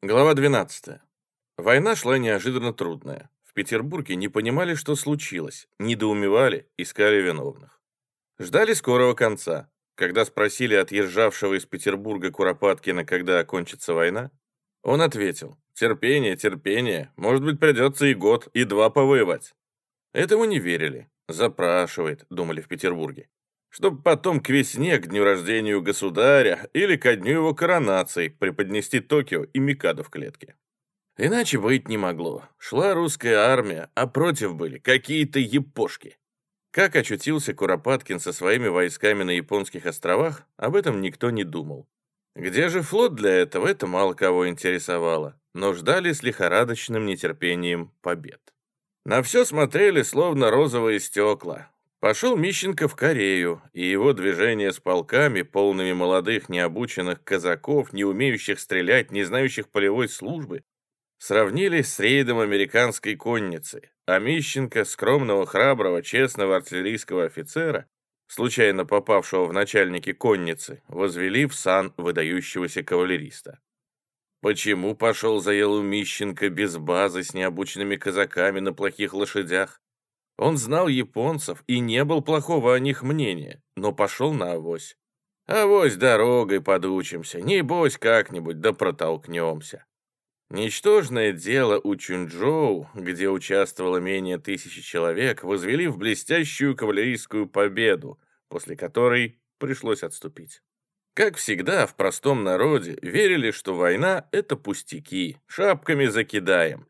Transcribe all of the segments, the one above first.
Глава 12. Война шла неожиданно трудная. В Петербурге не понимали, что случилось, недоумевали, искали виновных. Ждали скорого конца. Когда спросили отъезжавшего из Петербурга Куропаткина, когда окончится война, он ответил, терпение, терпение, может быть, придется и год, и два повоевать. Этому не верили. Запрашивает, думали в Петербурге чтобы потом к весне, к дню рождения государя или ко дню его коронации преподнести Токио и Микадо в клетке. Иначе быть не могло. Шла русская армия, а против были какие-то япошки. Как очутился Куропаткин со своими войсками на японских островах, об этом никто не думал. Где же флот для этого, это мало кого интересовало, но ждали с лихорадочным нетерпением побед. На все смотрели, словно розовые стекла, Пошел Мищенко в Корею, и его движение с полками, полными молодых необученных казаков, не умеющих стрелять, не знающих полевой службы, сравнили с рейдом американской конницы, а Мищенко, скромного, храброго, честного артиллерийского офицера, случайно попавшего в начальники конницы, возвели в сан выдающегося кавалериста. Почему пошел за Елу Мищенко без базы с необученными казаками на плохих лошадях? Он знал японцев и не был плохого о них мнения, но пошел на авось. Авось дорогой подучимся, небось как-нибудь да протолкнемся. Ничтожное дело у Чунчжоу, где участвовало менее тысячи человек, возвели в блестящую кавалерийскую победу, после которой пришлось отступить. Как всегда, в простом народе верили, что война — это пустяки, шапками закидаем,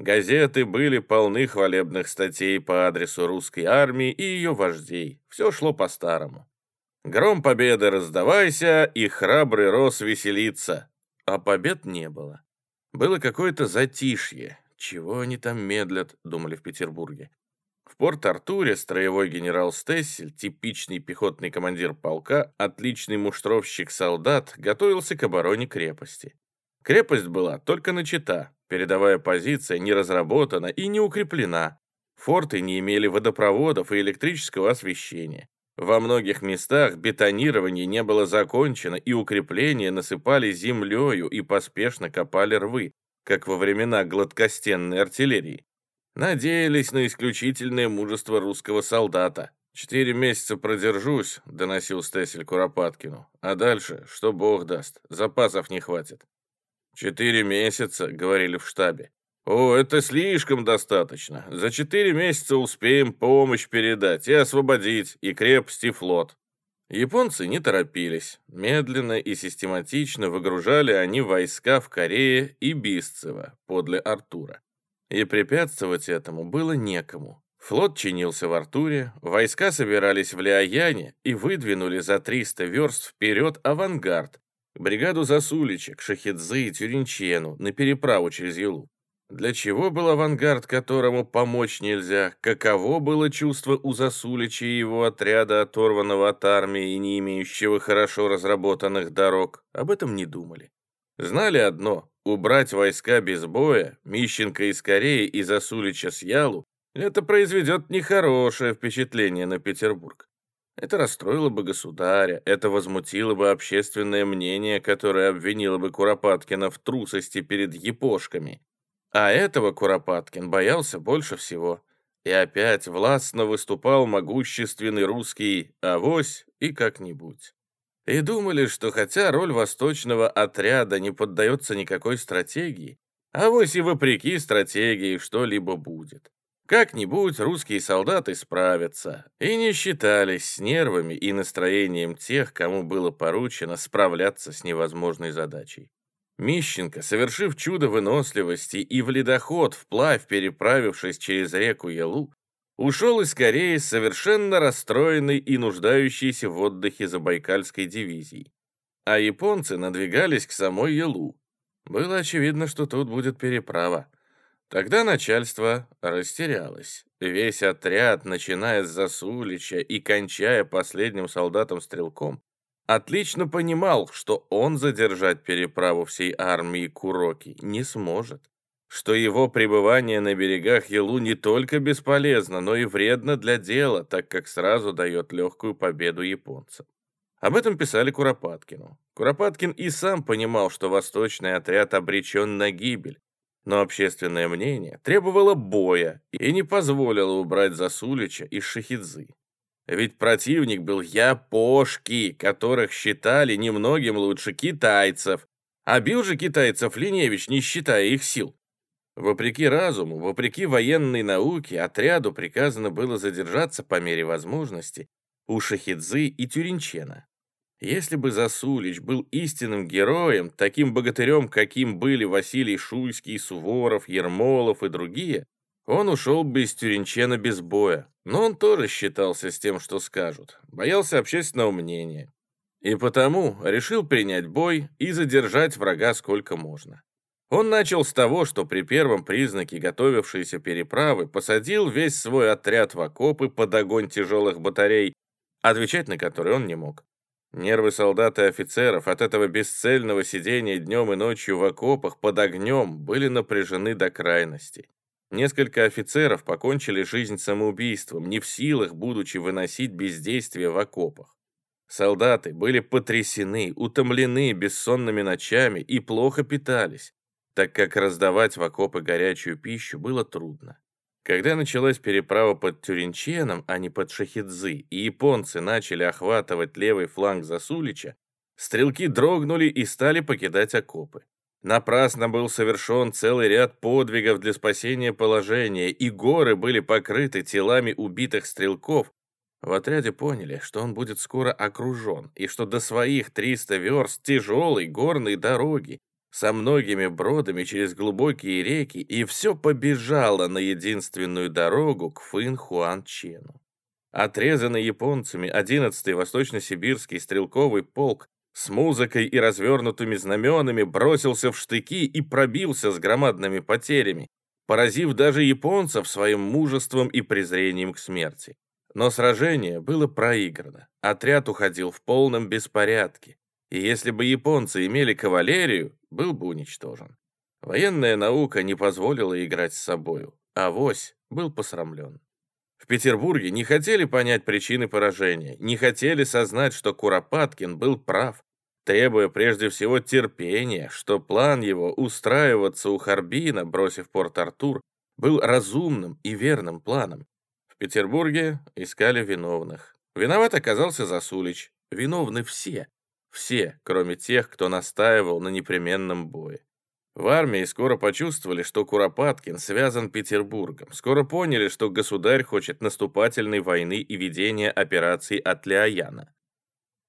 Газеты были полны хвалебных статей по адресу русской армии и ее вождей. Все шло по-старому. Гром победы раздавайся, и храбрый рос веселится. А побед не было. Было какое-то затишье. Чего они там медлят, думали в Петербурге. В Порт-Артуре строевой генерал Стессель, типичный пехотный командир полка, отличный муштровщик-солдат, готовился к обороне крепости. Крепость была только начата, передовая позиция не разработана и не укреплена. Форты не имели водопроводов и электрического освещения. Во многих местах бетонирование не было закончено, и укрепления насыпали землею и поспешно копали рвы, как во времена гладкостенной артиллерии. Надеялись на исключительное мужество русского солдата. «Четыре месяца продержусь», — доносил Стесель Куропаткину. «А дальше, что бог даст, запасов не хватит». «Четыре месяца», — говорили в штабе. «О, это слишком достаточно. За четыре месяца успеем помощь передать и освободить и крепость, и флот». Японцы не торопились. Медленно и систематично выгружали они войска в Корее и Бисцево, подле Артура. И препятствовать этому было некому. Флот чинился в Артуре, войска собирались в Лиаяне и выдвинули за 300 верст вперед авангард, бригаду Засулича, к Шахидзе и Тюринчену на переправу через Елу. Для чего был авангард, которому помочь нельзя? Каково было чувство у Засулича и его отряда, оторванного от армии и не имеющего хорошо разработанных дорог? Об этом не думали. Знали одно — убрать войска без боя, Мищенко из Кореи и Засулича с Ялу, это произведет нехорошее впечатление на Петербург. Это расстроило бы государя, это возмутило бы общественное мнение, которое обвинило бы Куропаткина в трусости перед епошками. А этого Куропаткин боялся больше всего. И опять властно выступал могущественный русский авось и как-нибудь. И думали, что хотя роль восточного отряда не поддается никакой стратегии, авось и вопреки стратегии что-либо будет. Как-нибудь русские солдаты справятся, и не считались с нервами и настроением тех, кому было поручено справляться с невозможной задачей. Мищенко, совершив чудо выносливости и в ледоход вплавь переправившись через реку Ялу, ушел из Кореи совершенно расстроенный и нуждающийся в отдыхе Забайкальской дивизией. А японцы надвигались к самой Ялу. Было очевидно, что тут будет переправа. Тогда начальство растерялось. Весь отряд, начиная с Засулича и кончая последним солдатом-стрелком, отлично понимал, что он задержать переправу всей армии Куроки не сможет, что его пребывание на берегах Елу не только бесполезно, но и вредно для дела, так как сразу дает легкую победу японцам. Об этом писали Куропаткину. Куропаткин и сам понимал, что восточный отряд обречен на гибель, но общественное мнение требовало боя и не позволило убрать Засулича из Шахидзы. Ведь противник был япошки, которых считали немногим лучше китайцев, а бил же китайцев Линевич, не считая их сил. Вопреки разуму, вопреки военной науке, отряду приказано было задержаться по мере возможности у Шахидзы и Тюринчена. Если бы Засулич был истинным героем, таким богатырем, каким были Василий Шуйский, Суворов, Ермолов и другие, он ушел бы из Тюринчена без боя. Но он тоже считался с тем, что скажут, боялся общественного мнения. И потому решил принять бой и задержать врага сколько можно. Он начал с того, что при первом признаке готовившейся переправы посадил весь свой отряд в окопы под огонь тяжелых батарей, отвечать на которые он не мог. Нервы солдат и офицеров от этого бесцельного сидения днем и ночью в окопах под огнем были напряжены до крайности. Несколько офицеров покончили жизнь самоубийством, не в силах, будучи выносить бездействие в окопах. Солдаты были потрясены, утомлены бессонными ночами и плохо питались, так как раздавать в окопы горячую пищу было трудно. Когда началась переправа под Тюринченом, а не под Шахидзы, и японцы начали охватывать левый фланг Засулича, стрелки дрогнули и стали покидать окопы. Напрасно был совершен целый ряд подвигов для спасения положения, и горы были покрыты телами убитых стрелков. В отряде поняли, что он будет скоро окружен, и что до своих 300 верст тяжелой горной дороги со многими бродами через глубокие реки, и все побежало на единственную дорогу к Фын-Хуан-Чену. Отрезанный японцами 11-й Восточно-Сибирский стрелковый полк с музыкой и развернутыми знаменами бросился в штыки и пробился с громадными потерями, поразив даже японцев своим мужеством и презрением к смерти. Но сражение было проиграно, отряд уходил в полном беспорядке, и если бы японцы имели кавалерию, был бы уничтожен. Военная наука не позволила играть с собою, а вось был посрамлен. В Петербурге не хотели понять причины поражения, не хотели сознать, что Куропаткин был прав, требуя прежде всего терпения, что план его устраиваться у Харбина, бросив Порт-Артур, был разумным и верным планом. В Петербурге искали виновных. Виноват оказался Засулич. Виновны все, все, кроме тех, кто настаивал на непременном бое. В армии скоро почувствовали, что Куропаткин связан Петербургом. Скоро поняли, что государь хочет наступательной войны и ведения операций от Леояна.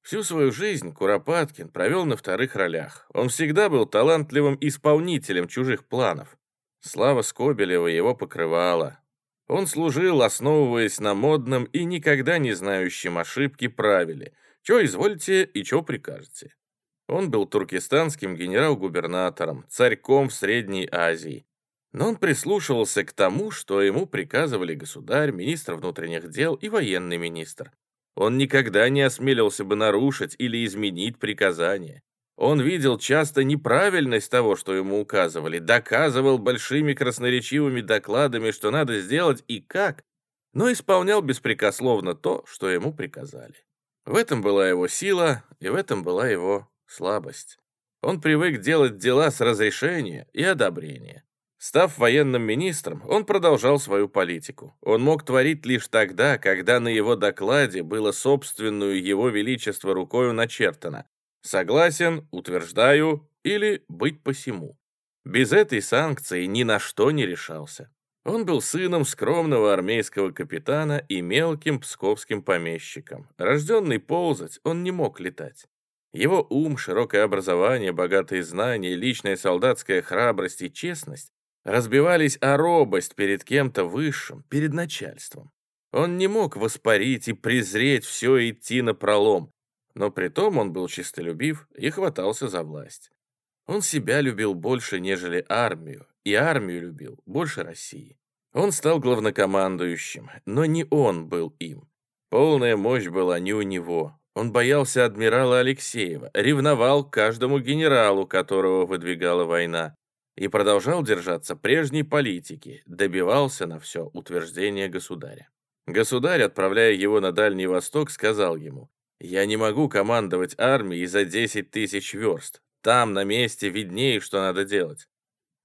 Всю свою жизнь Куропаткин провел на вторых ролях. Он всегда был талантливым исполнителем чужих планов. Слава Скобелева его покрывала. Он служил, основываясь на модном и никогда не знающем ошибки правиле – Чё извольте и чё прикажете. Он был туркестанским генерал-губернатором, царьком в Средней Азии. Но он прислушивался к тому, что ему приказывали государь, министр внутренних дел и военный министр. Он никогда не осмелился бы нарушить или изменить приказания. Он видел часто неправильность того, что ему указывали, доказывал большими красноречивыми докладами, что надо сделать и как, но исполнял беспрекословно то, что ему приказали. В этом была его сила, и в этом была его слабость. Он привык делать дела с разрешения и одобрения. Став военным министром, он продолжал свою политику. Он мог творить лишь тогда, когда на его докладе было собственную его величество рукою начертано «Согласен, утверждаю» или «быть посему». Без этой санкции ни на что не решался. Он был сыном скромного армейского капитана и мелким псковским помещиком. Рожденный ползать, он не мог летать. Его ум, широкое образование, богатые знания, личная солдатская храбрость и честность разбивались о робость перед кем-то высшим, перед начальством. Он не мог воспарить и презреть все и идти на пролом, но при том он был чистолюбив и хватался за власть. Он себя любил больше, нежели армию, и армию любил больше России. Он стал главнокомандующим, но не он был им. Полная мощь была не у него. Он боялся адмирала Алексеева, ревновал каждому генералу, которого выдвигала война, и продолжал держаться прежней политики, добивался на все утверждения государя. Государь, отправляя его на Дальний Восток, сказал ему, Я не могу командовать армией за 10 тысяч верст. Там, на месте, виднее, что надо делать.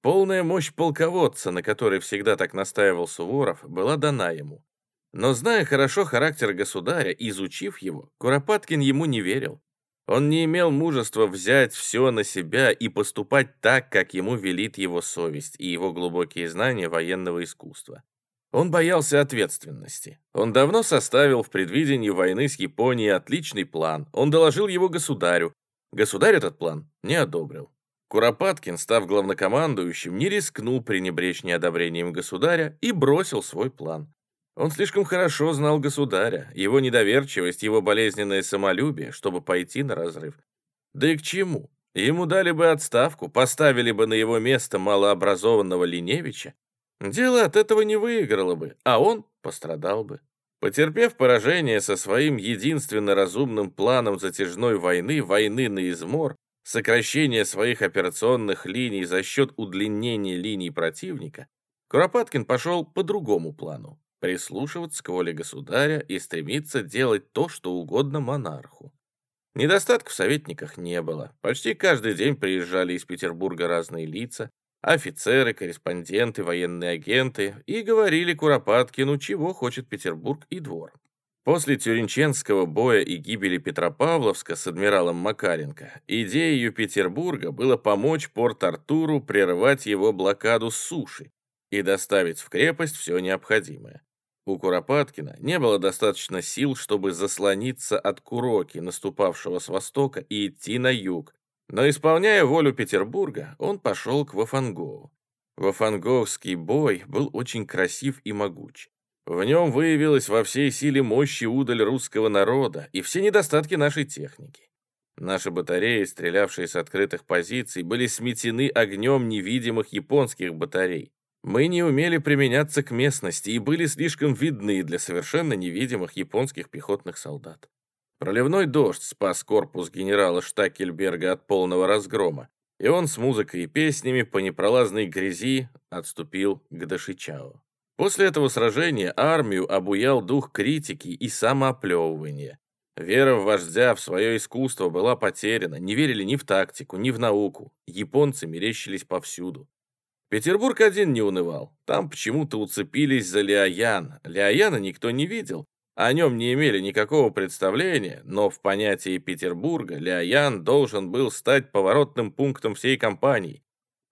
Полная мощь полководца, на которой всегда так настаивал Суворов, была дана ему. Но зная хорошо характер государя, изучив его, Куропаткин ему не верил. Он не имел мужества взять все на себя и поступать так, как ему велит его совесть и его глубокие знания военного искусства. Он боялся ответственности. Он давно составил в предвидении войны с Японией отличный план. Он доложил его государю. Государь этот план не одобрил. Куропаткин, став главнокомандующим, не рискнул пренебречь неодобрением государя и бросил свой план. Он слишком хорошо знал государя, его недоверчивость, его болезненное самолюбие, чтобы пойти на разрыв. Да и к чему? Ему дали бы отставку, поставили бы на его место малообразованного Линевича. Дело от этого не выиграло бы, а он пострадал бы. Потерпев поражение со своим единственно разумным планом затяжной войны, войны на измор, сокращение своих операционных линий за счет удлинения линий противника, Куропаткин пошел по другому плану прислушиваться к воле государя и стремиться делать то, что угодно монарху. Недостатков в советниках не было. Почти каждый день приезжали из Петербурга разные лица, офицеры, корреспонденты, военные агенты, и говорили Куропаткину, чего хочет Петербург и двор. После Тюринченского боя и гибели Петропавловска с адмиралом Макаренко идеей Петербурга было помочь Порт-Артуру прервать его блокаду с суши и доставить в крепость все необходимое. У Куропаткина не было достаточно сил, чтобы заслониться от Куроки, наступавшего с востока, и идти на юг. Но, исполняя волю Петербурга, он пошел к Вафангоу. Вафанговский бой был очень красив и могуч. В нем выявилась во всей силе мощи удаль русского народа и все недостатки нашей техники. Наши батареи, стрелявшие с открытых позиций, были сметены огнем невидимых японских батарей. Мы не умели применяться к местности и были слишком видны для совершенно невидимых японских пехотных солдат. Проливной дождь спас корпус генерала Штакельберга от полного разгрома, и он с музыкой и песнями по непролазной грязи отступил к Дашичао. После этого сражения армию обуял дух критики и самооплевывания. Вера в вождя, в свое искусство была потеряна, не верили ни в тактику, ни в науку. Японцы мерещились повсюду. Петербург один не унывал. Там почему-то уцепились за Лиаян. Лиаяна никто не видел. О нем не имели никакого представления, но в понятии Петербурга Лиаян должен был стать поворотным пунктом всей кампании.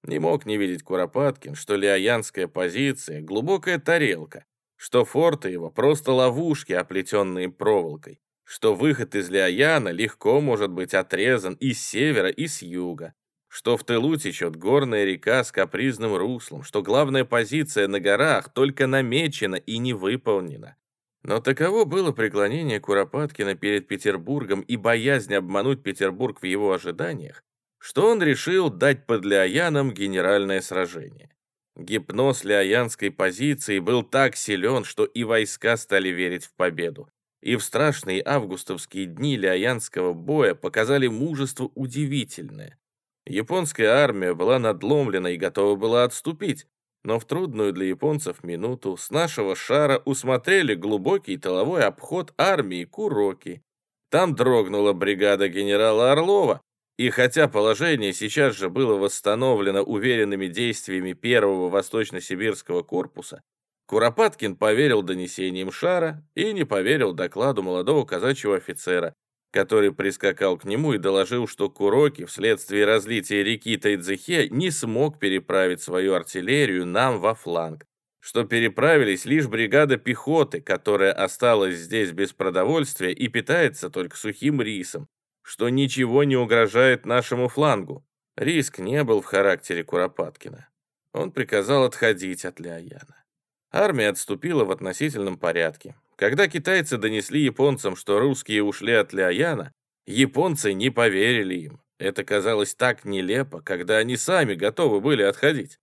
Не мог не видеть Куропаткин, что лиаянская позиция — глубокая тарелка, что форты его просто ловушки, оплетенные проволокой, что выход из Лиаяна легко может быть отрезан и с севера, и с юга, что в тылу течет горная река с капризным руслом, что главная позиция на горах только намечена и не выполнена. Но таково было преклонение Куропаткина перед Петербургом и боязнь обмануть Петербург в его ожиданиях, что он решил дать под Леоянам генеральное сражение. Гипноз леоянской позиции был так силен, что и войска стали верить в победу. И в страшные августовские дни леоянского боя показали мужество удивительное. Японская армия была надломлена и готова была отступить, но в трудную для японцев минуту с нашего шара усмотрели глубокий тыловой обход армии Куроки. Там дрогнула бригада генерала Орлова, и хотя положение сейчас же было восстановлено уверенными действиями первого восточно-сибирского корпуса, Куропаткин поверил донесениям Шара и не поверил докладу молодого казачьего офицера, который прискакал к нему и доложил, что Куроки вследствие разлития реки Тайдзихе не смог переправить свою артиллерию нам во фланг, что переправились лишь бригада пехоты, которая осталась здесь без продовольствия и питается только сухим рисом, что ничего не угрожает нашему флангу. Риск не был в характере Куропаткина. Он приказал отходить от Леояна. Армия отступила в относительном порядке. Когда китайцы донесли японцам, что русские ушли от Ляяна, японцы не поверили им. Это казалось так нелепо, когда они сами готовы были отходить.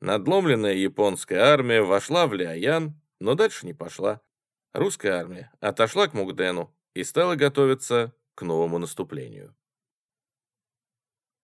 Надломленная японская армия вошла в Ляян, но дальше не пошла. Русская армия отошла к Мугдену и стала готовиться к новому наступлению.